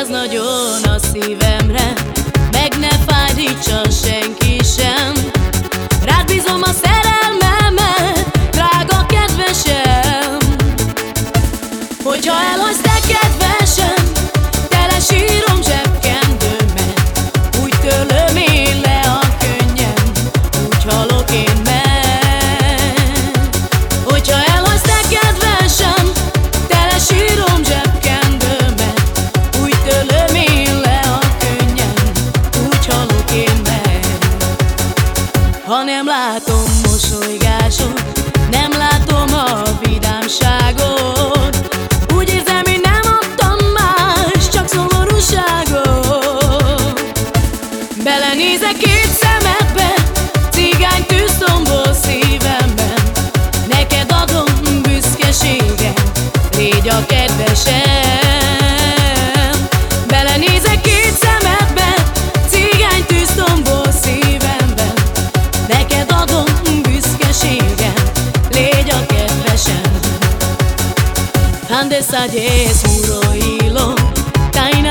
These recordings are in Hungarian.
ez nagyon légy a kedvesem. Belenézek két szemedbe, cigány tűztombol szívemben. Neked adom büszkeségem, légy a kedvesem. Andes a diez muro hilo, taina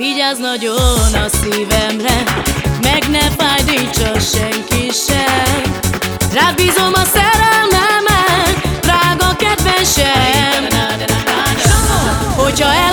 Vigyázz nagyon a szívemre Meg ne fájdítsa senki sem. Rád bízom a szerelmemet Drága kedvesem. Hogyha el